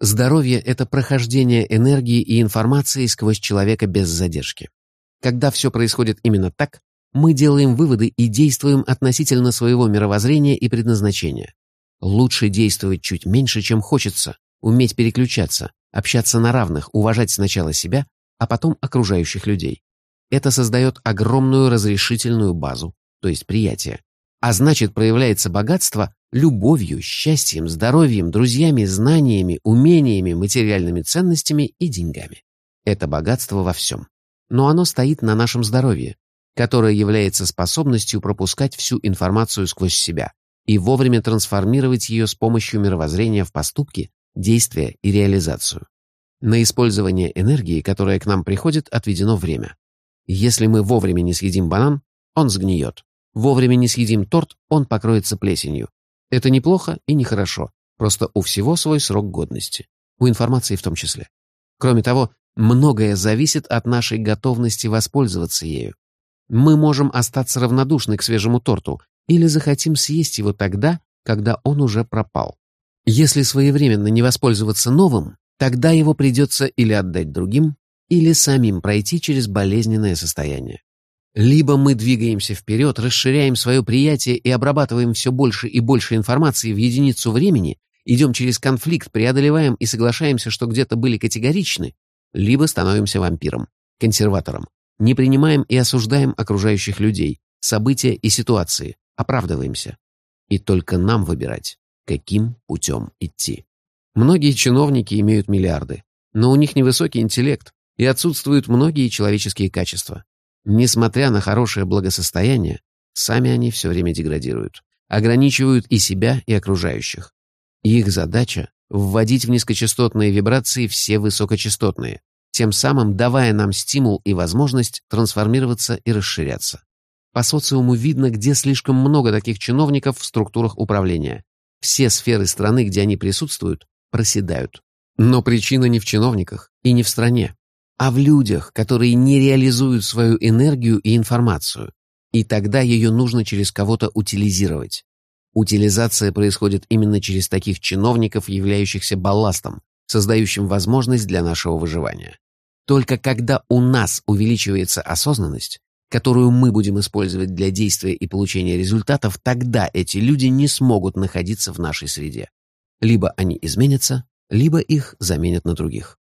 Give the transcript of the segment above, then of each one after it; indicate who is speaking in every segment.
Speaker 1: Здоровье — это прохождение энергии и информации сквозь человека без задержки. Когда все происходит именно так, мы делаем выводы и действуем относительно своего мировоззрения и предназначения. Лучше действовать чуть меньше, чем хочется, уметь переключаться, общаться на равных, уважать сначала себя, а потом окружающих людей. Это создает огромную разрешительную базу, то есть приятие. А значит, проявляется богатство любовью, счастьем, здоровьем, друзьями, знаниями, умениями, материальными ценностями и деньгами. Это богатство во всем. Но оно стоит на нашем здоровье, которое является способностью пропускать всю информацию сквозь себя и вовремя трансформировать ее с помощью мировоззрения в поступки, действия и реализацию. На использование энергии, которая к нам приходит, отведено время. Если мы вовремя не съедим банан, он сгниет. Вовремя не съедим торт, он покроется плесенью. Это неплохо и нехорошо, просто у всего свой срок годности. У информации в том числе. Кроме того, многое зависит от нашей готовности воспользоваться ею. Мы можем остаться равнодушны к свежему торту или захотим съесть его тогда, когда он уже пропал. Если своевременно не воспользоваться новым, тогда его придется или отдать другим, или самим пройти через болезненное состояние. Либо мы двигаемся вперед, расширяем свое приятие и обрабатываем все больше и больше информации в единицу времени, идем через конфликт, преодолеваем и соглашаемся, что где-то были категоричны, либо становимся вампиром, консерватором, не принимаем и осуждаем окружающих людей, события и ситуации, оправдываемся. И только нам выбирать, каким путем идти. Многие чиновники имеют миллиарды, но у них невысокий интеллект и отсутствуют многие человеческие качества. Несмотря на хорошее благосостояние, сами они все время деградируют, ограничивают и себя, и окружающих. их задача — вводить в низкочастотные вибрации все высокочастотные, тем самым давая нам стимул и возможность трансформироваться и расширяться. По социуму видно, где слишком много таких чиновников в структурах управления. Все сферы страны, где они присутствуют, проседают. Но причина не в чиновниках и не в стране а в людях, которые не реализуют свою энергию и информацию. И тогда ее нужно через кого-то утилизировать. Утилизация происходит именно через таких чиновников, являющихся балластом, создающим возможность для нашего выживания. Только когда у нас увеличивается осознанность, которую мы будем использовать для действия и получения результатов, тогда эти люди не смогут находиться в нашей среде. Либо они изменятся, либо их заменят на других.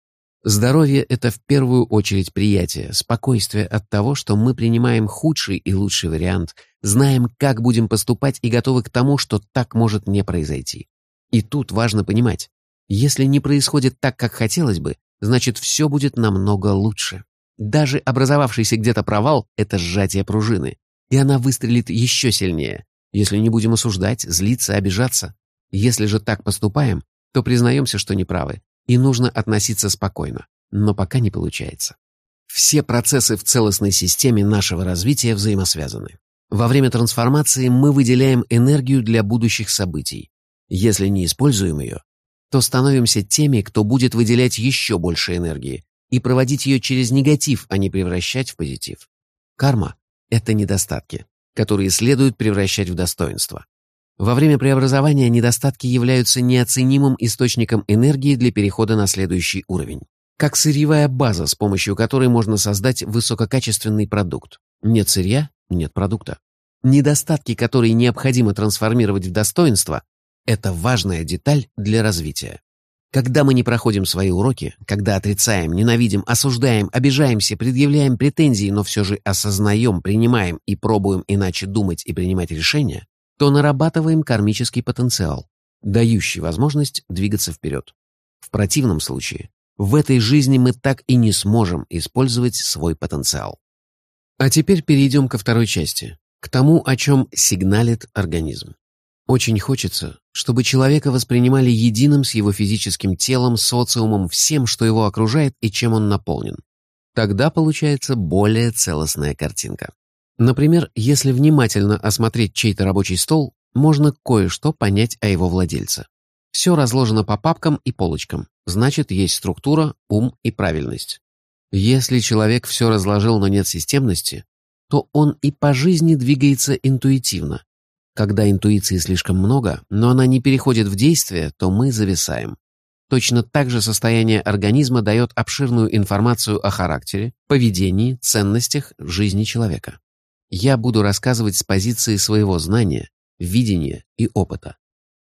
Speaker 1: Здоровье — это в первую очередь приятие, спокойствие от того, что мы принимаем худший и лучший вариант, знаем, как будем поступать и готовы к тому, что так может не произойти. И тут важно понимать, если не происходит так, как хотелось бы, значит, все будет намного лучше. Даже образовавшийся где-то провал — это сжатие пружины, и она выстрелит еще сильнее, если не будем осуждать, злиться, обижаться. Если же так поступаем, то признаемся, что неправы, и нужно относиться спокойно, но пока не получается. Все процессы в целостной системе нашего развития взаимосвязаны. Во время трансформации мы выделяем энергию для будущих событий. Если не используем ее, то становимся теми, кто будет выделять еще больше энергии и проводить ее через негатив, а не превращать в позитив. Карма — это недостатки, которые следует превращать в достоинство. Во время преобразования недостатки являются неоценимым источником энергии для перехода на следующий уровень. Как сырьевая база, с помощью которой можно создать высококачественный продукт. Нет сырья – нет продукта. Недостатки, которые необходимо трансформировать в достоинство, это важная деталь для развития. Когда мы не проходим свои уроки, когда отрицаем, ненавидим, осуждаем, обижаемся, предъявляем претензии, но все же осознаем, принимаем и пробуем иначе думать и принимать решения, то нарабатываем кармический потенциал, дающий возможность двигаться вперед. В противном случае, в этой жизни мы так и не сможем использовать свой потенциал. А теперь перейдем ко второй части, к тому, о чем сигналит организм. Очень хочется, чтобы человека воспринимали единым с его физическим телом, социумом, всем, что его окружает и чем он наполнен. Тогда получается более целостная картинка. Например, если внимательно осмотреть чей-то рабочий стол, можно кое-что понять о его владельце. Все разложено по папкам и полочкам, значит, есть структура, ум и правильность. Если человек все разложил, но нет системности, то он и по жизни двигается интуитивно. Когда интуиции слишком много, но она не переходит в действие, то мы зависаем. Точно так же состояние организма дает обширную информацию о характере, поведении, ценностях жизни человека. Я буду рассказывать с позиции своего знания, видения и опыта.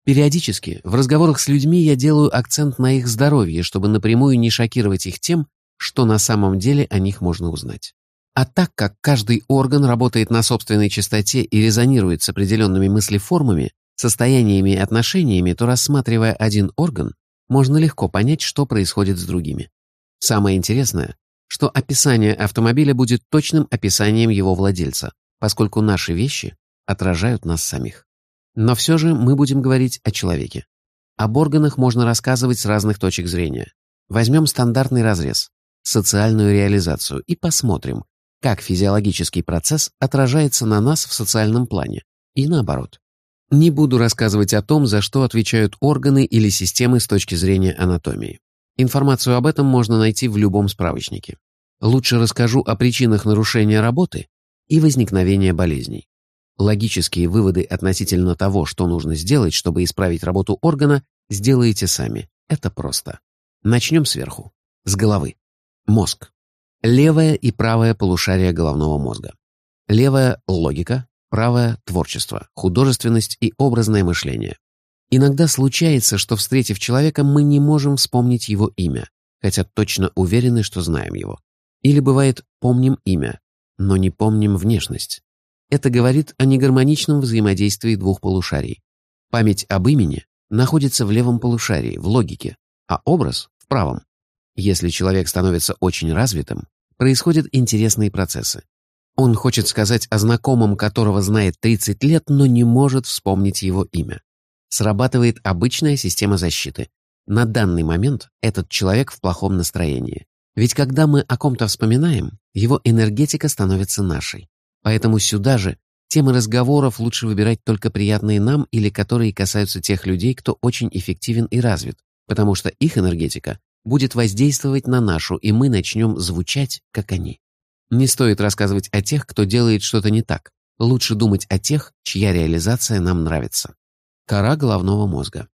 Speaker 1: Периодически в разговорах с людьми я делаю акцент на их здоровье, чтобы напрямую не шокировать их тем, что на самом деле о них можно узнать. А так как каждый орган работает на собственной частоте и резонирует с определенными мыслеформами, состояниями и отношениями, то рассматривая один орган, можно легко понять, что происходит с другими. Самое интересное, что описание автомобиля будет точным описанием его владельца, поскольку наши вещи отражают нас самих. Но все же мы будем говорить о человеке. Об органах можно рассказывать с разных точек зрения. Возьмем стандартный разрез, социальную реализацию и посмотрим, как физиологический процесс отражается на нас в социальном плане, и наоборот. Не буду рассказывать о том, за что отвечают органы или системы с точки зрения анатомии. Информацию об этом можно найти в любом справочнике. Лучше расскажу о причинах нарушения работы и возникновения болезней. Логические выводы относительно того, что нужно сделать, чтобы исправить работу органа, сделаете сами. Это просто. Начнем сверху. С головы. Мозг. Левое и правое полушария головного мозга. Левая – логика, правое – творчество, художественность и образное мышление. Иногда случается, что, встретив человека, мы не можем вспомнить его имя, хотя точно уверены, что знаем его. Или бывает, помним имя, но не помним внешность. Это говорит о негармоничном взаимодействии двух полушарий. Память об имени находится в левом полушарии, в логике, а образ — в правом. Если человек становится очень развитым, происходят интересные процессы. Он хочет сказать о знакомом, которого знает 30 лет, но не может вспомнить его имя. Срабатывает обычная система защиты. На данный момент этот человек в плохом настроении. Ведь когда мы о ком-то вспоминаем, его энергетика становится нашей. Поэтому сюда же темы разговоров лучше выбирать только приятные нам или которые касаются тех людей, кто очень эффективен и развит, потому что их энергетика будет воздействовать на нашу, и мы начнем звучать, как они. Не стоит рассказывать о тех, кто делает что-то не так. Лучше думать о тех, чья реализация нам нравится. Кора головного мозга.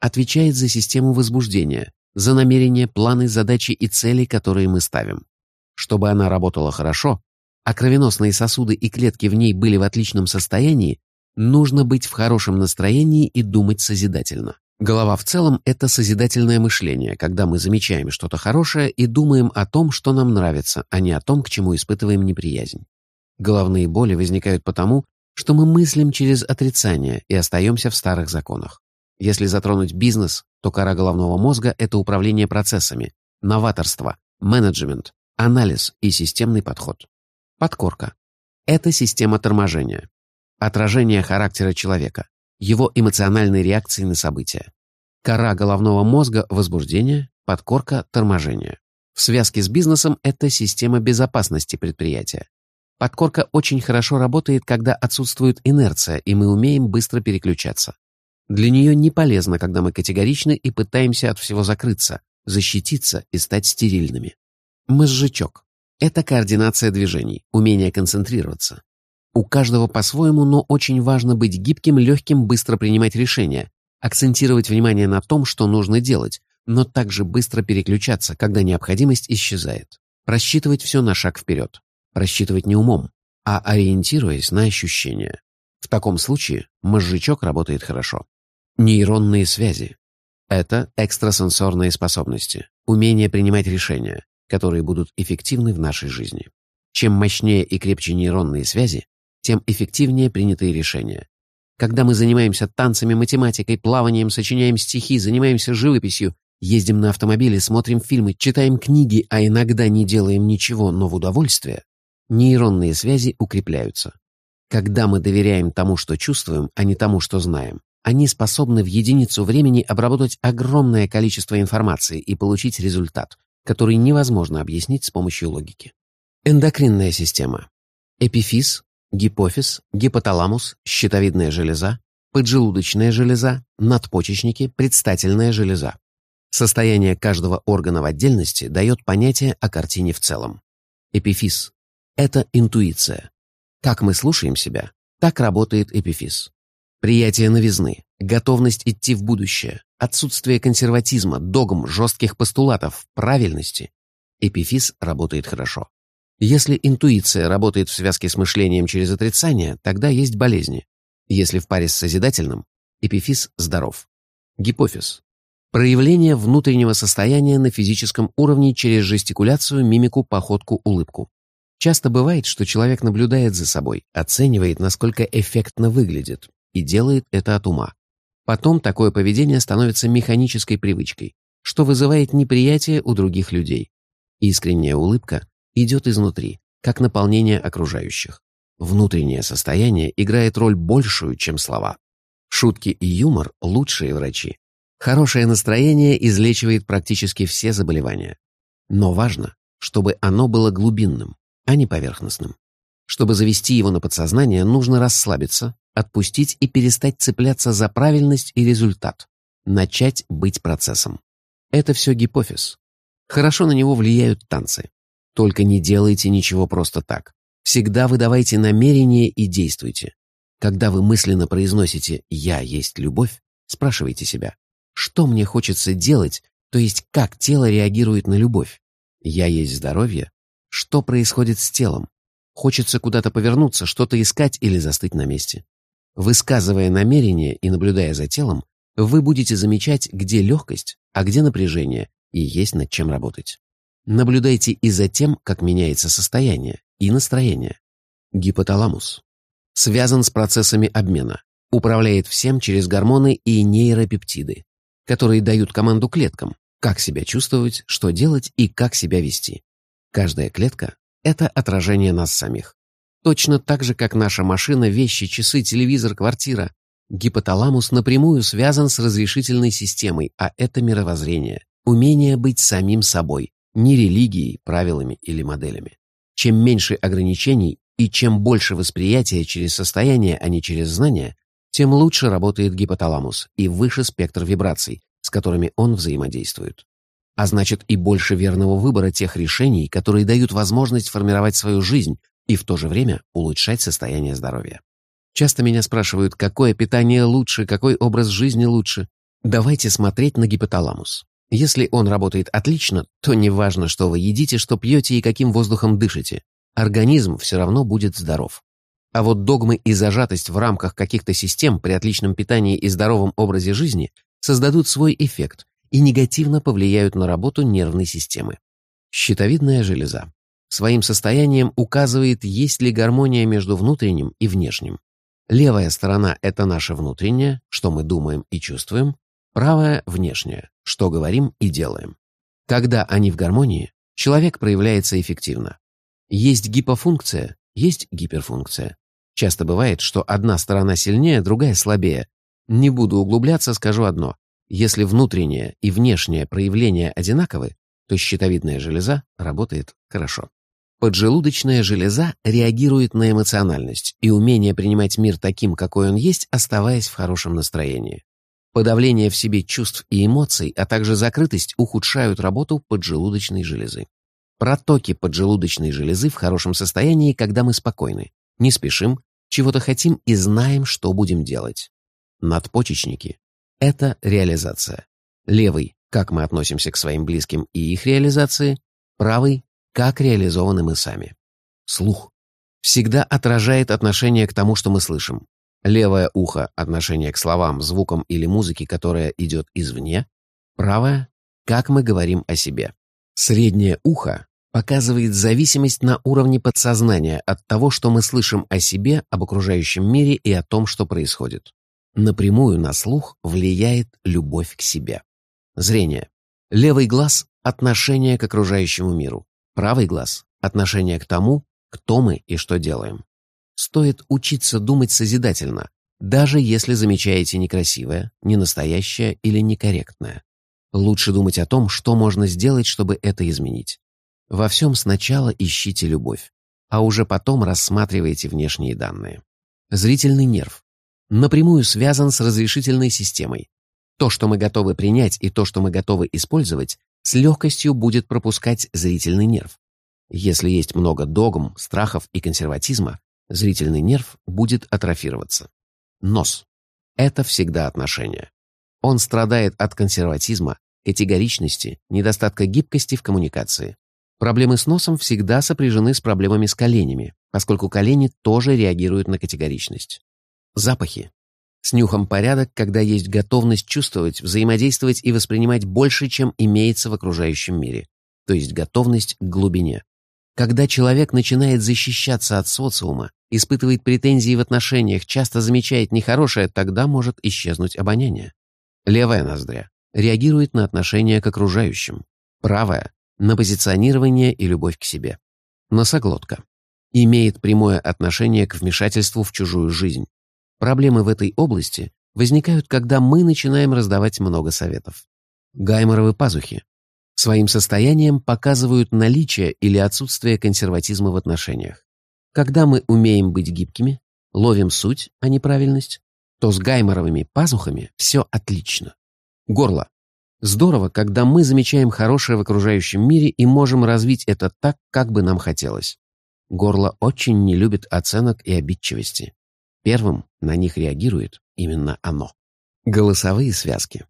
Speaker 1: Отвечает за систему возбуждения, за намерения, планы, задачи и цели, которые мы ставим. Чтобы она работала хорошо, а кровеносные сосуды и клетки в ней были в отличном состоянии, нужно быть в хорошем настроении и думать созидательно. Голова в целом — это созидательное мышление, когда мы замечаем что-то хорошее и думаем о том, что нам нравится, а не о том, к чему испытываем неприязнь. Головные боли возникают потому, что мы мыслим через отрицание и остаемся в старых законах. Если затронуть бизнес, то кора головного мозга — это управление процессами, новаторство, менеджмент, анализ и системный подход. Подкорка — это система торможения, отражение характера человека, его эмоциональной реакции на события. Кора головного мозга – возбуждение, подкорка – торможение. В связке с бизнесом это система безопасности предприятия. Подкорка очень хорошо работает, когда отсутствует инерция, и мы умеем быстро переключаться. Для нее не полезно, когда мы категоричны и пытаемся от всего закрыться, защититься и стать стерильными. Мозжечок – это координация движений, умение концентрироваться. У каждого по-своему, но очень важно быть гибким, легким, быстро принимать решения, акцентировать внимание на том, что нужно делать, но также быстро переключаться, когда необходимость исчезает. Просчитывать все на шаг вперед. Просчитывать не умом, а ориентируясь на ощущения. В таком случае мозжечок работает хорошо. Нейронные связи. Это экстрасенсорные способности, умение принимать решения, которые будут эффективны в нашей жизни. Чем мощнее и крепче нейронные связи, тем эффективнее принятые решения. Когда мы занимаемся танцами, математикой, плаванием, сочиняем стихи, занимаемся живописью, ездим на автомобиле, смотрим фильмы, читаем книги, а иногда не делаем ничего, но в удовольствие, нейронные связи укрепляются. Когда мы доверяем тому, что чувствуем, а не тому, что знаем, они способны в единицу времени обработать огромное количество информации и получить результат, который невозможно объяснить с помощью логики. Эндокринная система. Эпифиз, гипофиз, гипоталамус, щитовидная железа, поджелудочная железа, надпочечники, предстательная железа. Состояние каждого органа в отдельности дает понятие о картине в целом. Эпифиз – это интуиция. Как мы слушаем себя, так работает эпифиз. Приятие новизны, готовность идти в будущее, отсутствие консерватизма, догм, жестких постулатов, правильности, эпифиз работает хорошо. Если интуиция работает в связке с мышлением через отрицание, тогда есть болезни. Если в паре с созидательным, эпифиз здоров. Гипофиз. Проявление внутреннего состояния на физическом уровне через жестикуляцию, мимику, походку, улыбку. Часто бывает, что человек наблюдает за собой, оценивает, насколько эффектно выглядит, и делает это от ума. Потом такое поведение становится механической привычкой, что вызывает неприятие у других людей. Искренняя улыбка идет изнутри, как наполнение окружающих. Внутреннее состояние играет роль большую, чем слова. Шутки и юмор – лучшие врачи. Хорошее настроение излечивает практически все заболевания. Но важно, чтобы оно было глубинным, а не поверхностным. Чтобы завести его на подсознание, нужно расслабиться, отпустить и перестать цепляться за правильность и результат, начать быть процессом. Это все гипофиз. Хорошо на него влияют танцы. Только не делайте ничего просто так. Всегда выдавайте намерение и действуйте. Когда вы мысленно произносите «я есть любовь», спрашивайте себя, что мне хочется делать, то есть как тело реагирует на любовь? Я есть здоровье? Что происходит с телом? Хочется куда-то повернуться, что-то искать или застыть на месте. Высказывая намерение и наблюдая за телом, вы будете замечать, где легкость, а где напряжение, и есть над чем работать. Наблюдайте и за тем, как меняется состояние и настроение. Гипоталамус. Связан с процессами обмена, управляет всем через гормоны и нейропептиды, которые дают команду клеткам, как себя чувствовать, что делать и как себя вести. Каждая клетка — это отражение нас самих. Точно так же, как наша машина, вещи, часы, телевизор, квартира. Гипоталамус напрямую связан с разрешительной системой, а это мировоззрение, умение быть самим собой, не религией, правилами или моделями. Чем меньше ограничений и чем больше восприятия через состояние, а не через знания, тем лучше работает гипоталамус и выше спектр вибраций, с которыми он взаимодействует. А значит и больше верного выбора тех решений, которые дают возможность формировать свою жизнь и в то же время улучшать состояние здоровья. Часто меня спрашивают, какое питание лучше, какой образ жизни лучше. Давайте смотреть на гипоталамус. Если он работает отлично, то не важно, что вы едите, что пьете и каким воздухом дышите. Организм все равно будет здоров. А вот догмы и зажатость в рамках каких-то систем при отличном питании и здоровом образе жизни создадут свой эффект и негативно повлияют на работу нервной системы. Щитовидная железа своим состоянием указывает, есть ли гармония между внутренним и внешним. Левая сторона — это наше внутреннее, что мы думаем и чувствуем, правая — внешнее, что говорим и делаем. Когда они в гармонии, человек проявляется эффективно. Есть гипофункция, есть гиперфункция. Часто бывает, что одна сторона сильнее, другая слабее. Не буду углубляться, скажу одно. Если внутреннее и внешнее проявления одинаковы, то щитовидная железа работает хорошо. Поджелудочная железа реагирует на эмоциональность и умение принимать мир таким, какой он есть, оставаясь в хорошем настроении. Подавление в себе чувств и эмоций, а также закрытость ухудшают работу поджелудочной железы. Протоки поджелудочной железы в хорошем состоянии, когда мы спокойны, не спешим, чего-то хотим и знаем, что будем делать. Надпочечники — это реализация. Левый — как мы относимся к своим близким и их реализации. Правый как реализованы мы сами. Слух всегда отражает отношение к тому, что мы слышим. Левое ухо — отношение к словам, звукам или музыке, которая идет извне. Правое — как мы говорим о себе. Среднее ухо показывает зависимость на уровне подсознания от того, что мы слышим о себе, об окружающем мире и о том, что происходит. Напрямую на слух влияет любовь к себе. Зрение. Левый глаз — отношение к окружающему миру. Правый глаз — отношение к тому, кто мы и что делаем. Стоит учиться думать созидательно, даже если замечаете некрасивое, ненастоящее или некорректное. Лучше думать о том, что можно сделать, чтобы это изменить. Во всем сначала ищите любовь, а уже потом рассматривайте внешние данные. Зрительный нерв напрямую связан с разрешительной системой. То, что мы готовы принять, и то, что мы готовы использовать, с легкостью будет пропускать зрительный нерв. Если есть много догм, страхов и консерватизма, зрительный нерв будет атрофироваться. Нос. это всегда отношения. Он страдает от консерватизма, категоричности, недостатка гибкости в коммуникации. Проблемы с носом всегда сопряжены с проблемами с коленями, поскольку колени тоже реагируют на категоричность. Запахи. С нюхом порядок, когда есть готовность чувствовать, взаимодействовать и воспринимать больше, чем имеется в окружающем мире, то есть готовность к глубине. Когда человек начинает защищаться от социума, испытывает претензии в отношениях, часто замечает нехорошее, тогда может исчезнуть обоняние. Левая ноздря реагирует на отношения к окружающим, правая — на позиционирование и любовь к себе. Носоглотка имеет прямое отношение к вмешательству в чужую жизнь, Проблемы в этой области возникают, когда мы начинаем раздавать много советов. Гайморовы пазухи своим состоянием показывают наличие или отсутствие консерватизма в отношениях. Когда мы умеем быть гибкими, ловим суть, а не правильность, то с гайморовыми пазухами все отлично. Горло. Здорово, когда мы замечаем хорошее в окружающем мире и можем развить это так, как бы нам хотелось. Горло очень не любит оценок и обидчивости. Первым на них реагирует именно оно. Голосовые связки.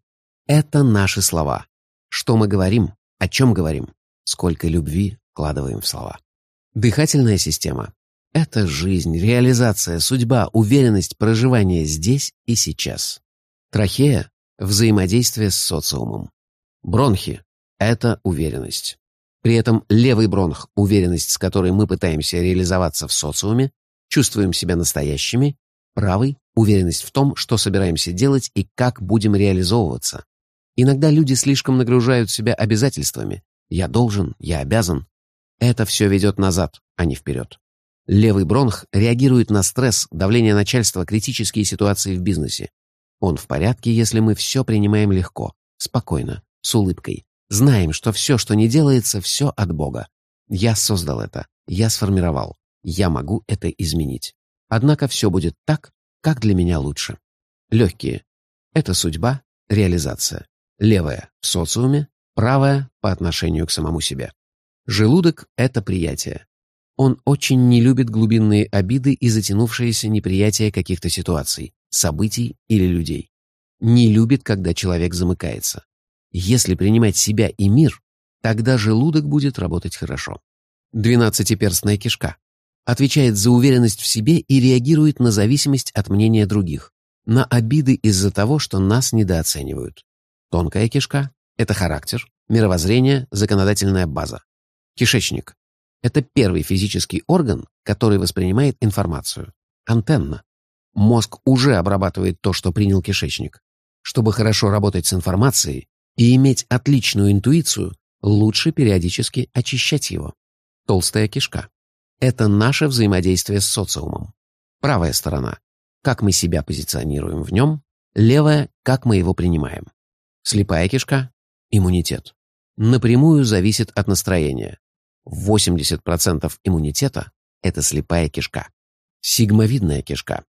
Speaker 1: Это наши слова. Что мы говорим, о чем говорим, сколько любви вкладываем в слова. Дыхательная система. Это жизнь, реализация, судьба, уверенность, проживание здесь и сейчас. Трахея – взаимодействие с социумом. Бронхи – это уверенность. При этом левый бронх – уверенность, с которой мы пытаемся реализоваться в социуме, чувствуем себя настоящими Правый — уверенность в том, что собираемся делать и как будем реализовываться. Иногда люди слишком нагружают себя обязательствами. Я должен, я обязан. Это все ведет назад, а не вперед. Левый бронх реагирует на стресс, давление начальства, критические ситуации в бизнесе. Он в порядке, если мы все принимаем легко, спокойно, с улыбкой. Знаем, что все, что не делается, все от Бога. Я создал это, я сформировал, я могу это изменить. Однако все будет так, как для меня лучше. Легкие — это судьба, реализация. Левая — в социуме, правая — по отношению к самому себе. Желудок — это приятие. Он очень не любит глубинные обиды и затянувшееся неприятие каких-то ситуаций, событий или людей. Не любит, когда человек замыкается. Если принимать себя и мир, тогда желудок будет работать хорошо. Двенадцатиперстная кишка отвечает за уверенность в себе и реагирует на зависимость от мнения других, на обиды из-за того, что нас недооценивают. Тонкая кишка — это характер, мировоззрение, законодательная база. Кишечник — это первый физический орган, который воспринимает информацию. Антенна. Мозг уже обрабатывает то, что принял кишечник. Чтобы хорошо работать с информацией и иметь отличную интуицию, лучше периодически очищать его. Толстая кишка это наше взаимодействие с социумом. Правая сторона — как мы себя позиционируем в нем, левая — как мы его принимаем. Слепая кишка — иммунитет. Напрямую зависит от настроения. 80% иммунитета — это слепая кишка. Сигмовидная кишка.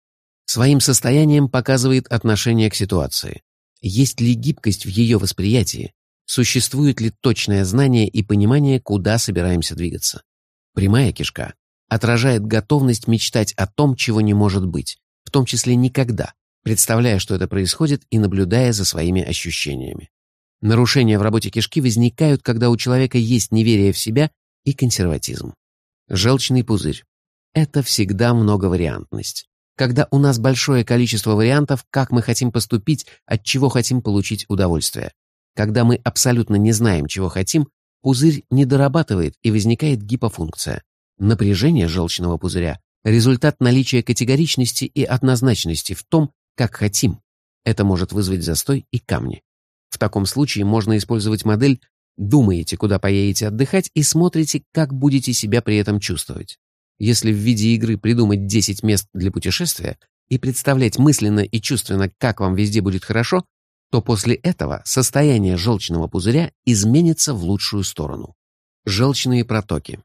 Speaker 1: Своим состоянием показывает отношение к ситуации. Есть ли гибкость в ее восприятии? Существует ли точное знание и понимание, куда собираемся двигаться? Прямая кишка отражает готовность мечтать о том, чего не может быть, в том числе никогда, представляя, что это происходит и наблюдая за своими ощущениями. Нарушения в работе кишки возникают, когда у человека есть неверие в себя и консерватизм. Желчный пузырь. Это всегда многовариантность. Когда у нас большое количество вариантов, как мы хотим поступить, от чего хотим получить удовольствие. Когда мы абсолютно не знаем, чего хотим, пузырь не дорабатывает и возникает гипофункция. Напряжение желчного пузыря – результат наличия категоричности и однозначности в том, как хотим. Это может вызвать застой и камни. В таком случае можно использовать модель «думаете, куда поедете отдыхать» и смотрите, как будете себя при этом чувствовать. Если в виде игры придумать 10 мест для путешествия и представлять мысленно и чувственно, как вам везде будет хорошо, то после этого состояние желчного пузыря изменится в лучшую сторону. Желчные протоки.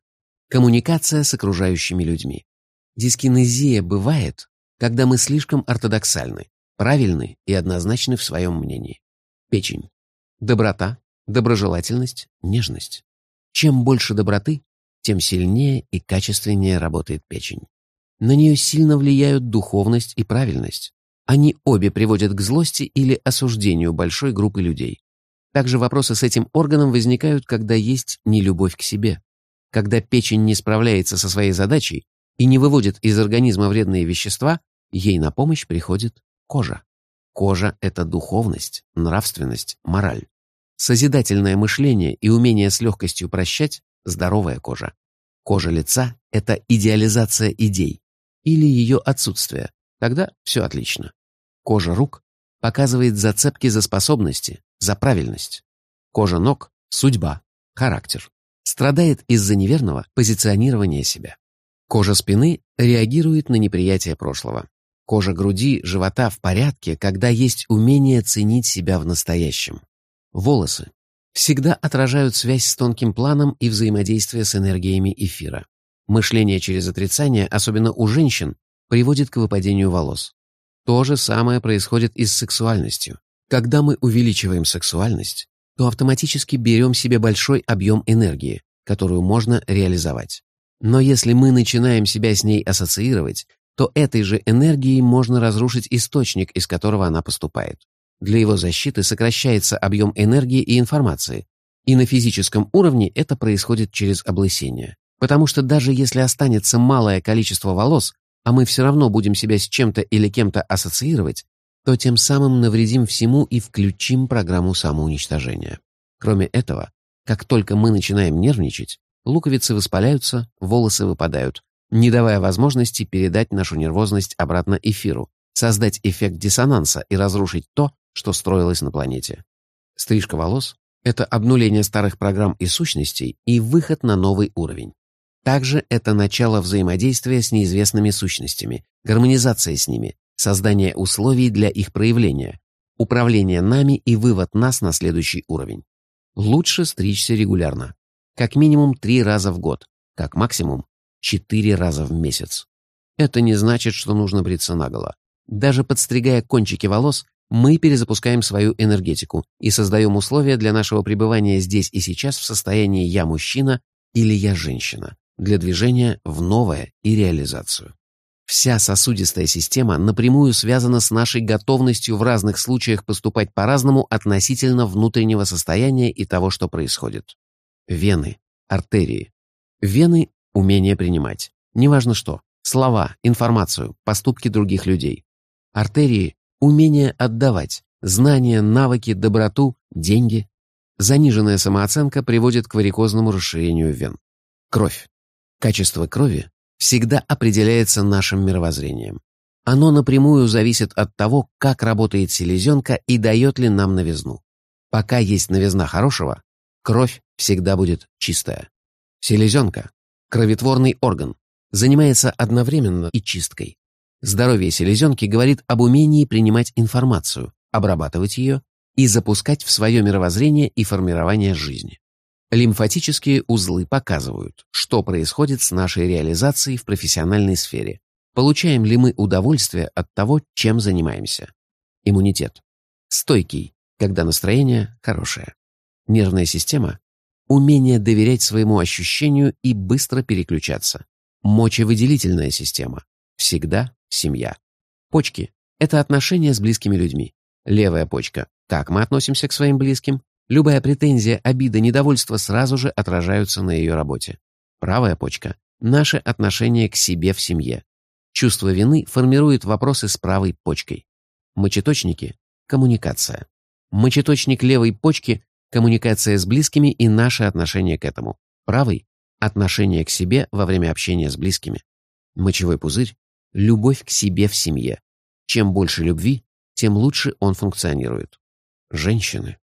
Speaker 1: Коммуникация с окружающими людьми. Дискинезия бывает, когда мы слишком ортодоксальны, правильны и однозначны в своем мнении. Печень. Доброта, доброжелательность, нежность. Чем больше доброты, тем сильнее и качественнее работает печень. На нее сильно влияют духовность и правильность. Они обе приводят к злости или осуждению большой группы людей. Также вопросы с этим органом возникают, когда есть нелюбовь к себе. Когда печень не справляется со своей задачей и не выводит из организма вредные вещества, ей на помощь приходит кожа. Кожа — это духовность, нравственность, мораль. Созидательное мышление и умение с легкостью прощать — здоровая кожа. Кожа лица — это идеализация идей или ее отсутствие. Тогда все отлично. Кожа рук показывает зацепки за способности, за правильность. Кожа ног — судьба, характер. Страдает из-за неверного позиционирования себя. Кожа спины реагирует на неприятие прошлого. Кожа груди, живота в порядке, когда есть умение ценить себя в настоящем. Волосы всегда отражают связь с тонким планом и взаимодействие с энергиями эфира. Мышление через отрицание, особенно у женщин, приводит к выпадению волос. То же самое происходит и с сексуальностью. Когда мы увеличиваем сексуальность, то автоматически берем себе большой объем энергии, которую можно реализовать. Но если мы начинаем себя с ней ассоциировать, то этой же энергией можно разрушить источник, из которого она поступает. Для его защиты сокращается объем энергии и информации, и на физическом уровне это происходит через облысение. Потому что даже если останется малое количество волос, а мы все равно будем себя с чем-то или кем-то ассоциировать, то тем самым навредим всему и включим программу самоуничтожения. Кроме этого, как только мы начинаем нервничать, луковицы воспаляются, волосы выпадают, не давая возможности передать нашу нервозность обратно эфиру, создать эффект диссонанса и разрушить то, что строилось на планете. Стрижка волос — это обнуление старых программ и сущностей и выход на новый уровень. Также это начало взаимодействия с неизвестными сущностями, гармонизация с ними, создание условий для их проявления, управление нами и вывод нас на следующий уровень. Лучше стричься регулярно. Как минимум три раза в год, как максимум четыре раза в месяц. Это не значит, что нужно бриться наголо. Даже подстригая кончики волос, мы перезапускаем свою энергетику и создаем условия для нашего пребывания здесь и сейчас в состоянии «я мужчина» или «я женщина» для движения в новое и реализацию. Вся сосудистая система напрямую связана с нашей готовностью в разных случаях поступать по-разному относительно внутреннего состояния и того, что происходит. Вены, артерии. Вены – умение принимать. Неважно что. Слова, информацию, поступки других людей. Артерии – умение отдавать. Знания, навыки, доброту, деньги. Заниженная самооценка приводит к варикозному расширению вен. Кровь. Качество крови всегда определяется нашим мировоззрением. Оно напрямую зависит от того, как работает селезенка и дает ли нам новизну. Пока есть новизна хорошего, кровь всегда будет чистая. Селезенка – кроветворный орган, занимается одновременно и чисткой. Здоровье селезенки говорит об умении принимать информацию, обрабатывать ее и запускать в свое мировоззрение и формирование жизни. Лимфатические узлы показывают, что происходит с нашей реализацией в профессиональной сфере. Получаем ли мы удовольствие от того, чем занимаемся? Иммунитет. Стойкий, когда настроение хорошее. Нервная система. Умение доверять своему ощущению и быстро переключаться. Мочевыделительная система. Всегда семья. Почки – это отношения с близкими людьми. Левая почка – как мы относимся к своим близким. Любая претензия, обида, недовольство сразу же отражаются на ее работе. Правая почка – наше отношение к себе в семье. Чувство вины формирует вопросы с правой почкой. Мочеточники – коммуникация. Мочеточник левой почки – коммуникация с близкими и наше отношение к этому. Правый – отношение к себе во время общения с близкими. Мочевой пузырь – любовь к себе в семье. Чем больше любви, тем лучше он функционирует. Женщины.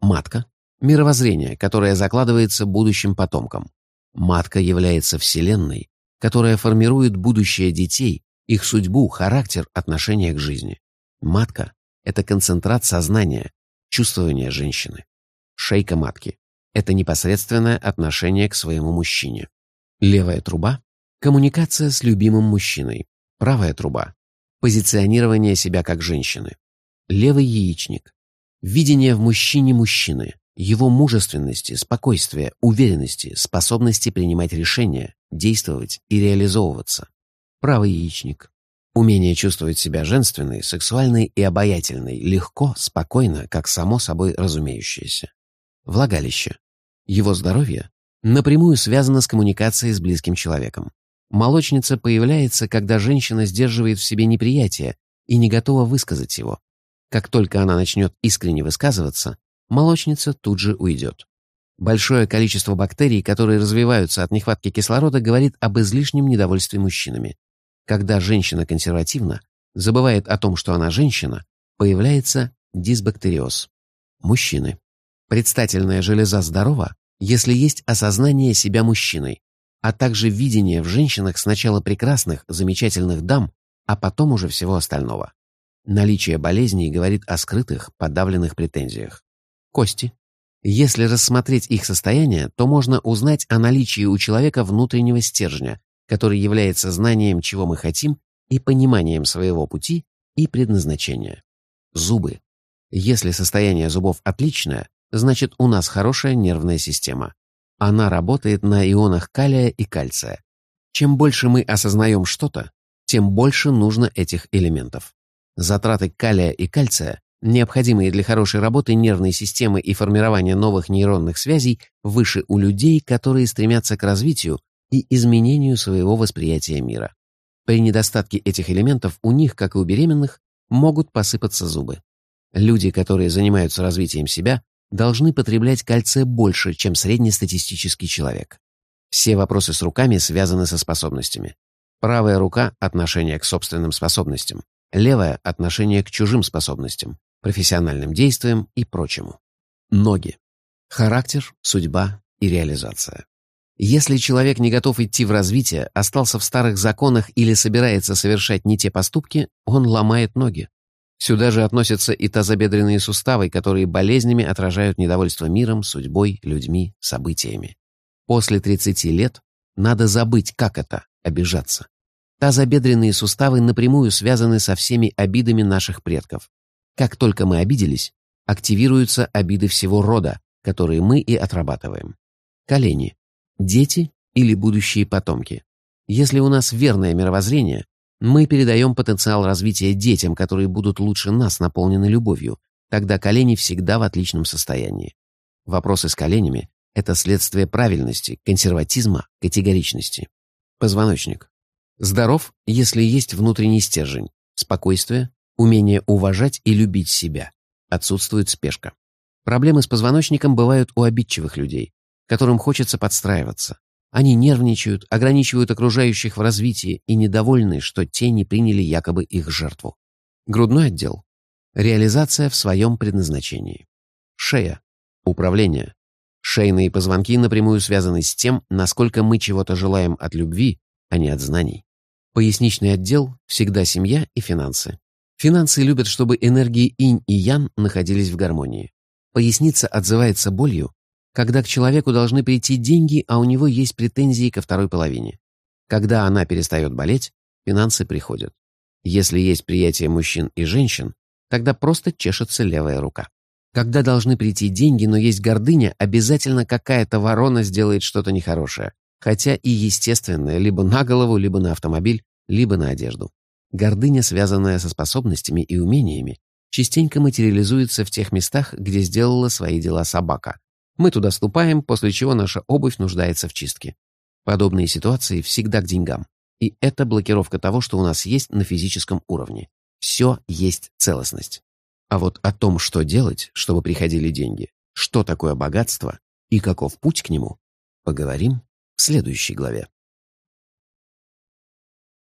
Speaker 1: Матка — мировоззрение, которое закладывается будущим потомкам. Матка является вселенной, которая формирует будущее детей, их судьбу, характер, отношение к жизни. Матка — это концентрат сознания, чувствования женщины. Шейка матки — это непосредственное отношение к своему мужчине. Левая труба — коммуникация с любимым мужчиной. Правая труба — позиционирование себя как женщины. Левый яичник Видение в мужчине мужчины, его мужественности, спокойствия, уверенности, способности принимать решения, действовать и реализовываться. Правый яичник. Умение чувствовать себя женственной, сексуальной и обаятельной легко, спокойно, как само собой разумеющееся. Влагалище. Его здоровье напрямую связано с коммуникацией с близким человеком. Молочница появляется, когда женщина сдерживает в себе неприятие и не готова высказать его. Как только она начнет искренне высказываться, молочница тут же уйдет. Большое количество бактерий, которые развиваются от нехватки кислорода, говорит об излишнем недовольстве мужчинами. Когда женщина консервативна, забывает о том, что она женщина, появляется дисбактериоз. Мужчины. Предстательная железа здорова, если есть осознание себя мужчиной, а также видение в женщинах сначала прекрасных, замечательных дам, а потом уже всего остального. Наличие болезней говорит о скрытых, подавленных претензиях. Кости. Если рассмотреть их состояние, то можно узнать о наличии у человека внутреннего стержня, который является знанием, чего мы хотим, и пониманием своего пути и предназначения. Зубы. Если состояние зубов отличное, значит у нас хорошая нервная система. Она работает на ионах калия и кальция. Чем больше мы осознаем что-то, тем больше нужно этих элементов. Затраты калия и кальция, необходимые для хорошей работы нервной системы и формирования новых нейронных связей, выше у людей, которые стремятся к развитию и изменению своего восприятия мира. При недостатке этих элементов у них, как и у беременных, могут посыпаться зубы. Люди, которые занимаются развитием себя, должны потреблять кальция больше, чем среднестатистический человек. Все вопросы с руками связаны со способностями. Правая рука – отношение к собственным способностям, левая – отношение к чужим способностям, профессиональным действиям и прочему. Ноги. Характер, судьба и реализация. Если человек не готов идти в развитие, остался в старых законах или собирается совершать не те поступки, он ломает ноги. Сюда же относятся и тазобедренные суставы, которые болезнями отражают недовольство миром, судьбой, людьми, событиями. После 30 лет надо забыть, как это – обижаться. Тазобедренные суставы напрямую связаны со всеми обидами наших предков. Как только мы обиделись, активируются обиды всего рода, которые мы и отрабатываем. Колени. Дети или будущие потомки. Если у нас верное мировоззрение, мы передаем потенциал развития детям, которые будут лучше нас наполнены любовью. Тогда колени всегда в отличном состоянии. Вопросы с коленями – это следствие правильности, консерватизма, категоричности. Позвоночник. Здоров, если есть внутренний стержень, спокойствие, умение уважать и любить себя. Отсутствует спешка. Проблемы с позвоночником бывают у обидчивых людей, которым хочется подстраиваться, они нервничают, ограничивают окружающих в развитии и недовольны, что те не приняли якобы их жертву. Грудной отдел. Реализация в своем предназначении. Шея. Управление. Шейные позвонки напрямую связаны с тем, насколько мы чего-то желаем от любви, а не от знаний. Поясничный отдел – всегда семья и финансы. Финансы любят, чтобы энергии инь и ян находились в гармонии. Поясница отзывается болью, когда к человеку должны прийти деньги, а у него есть претензии ко второй половине. Когда она перестает болеть, финансы приходят. Если есть приятие мужчин и женщин, тогда просто чешется левая рука. Когда должны прийти деньги, но есть гордыня, обязательно какая-то ворона сделает что-то нехорошее, хотя и естественное, либо на голову, либо на автомобиль, либо на одежду. Гордыня, связанная со способностями и умениями, частенько материализуется в тех местах, где сделала свои дела собака, мы туда ступаем, после чего наша обувь нуждается в чистке. Подобные ситуации всегда к деньгам. И это блокировка того, что у нас есть на физическом уровне. Все есть целостность. А вот о том, что делать, чтобы приходили деньги, что такое богатство и каков путь к нему, поговорим в следующей главе.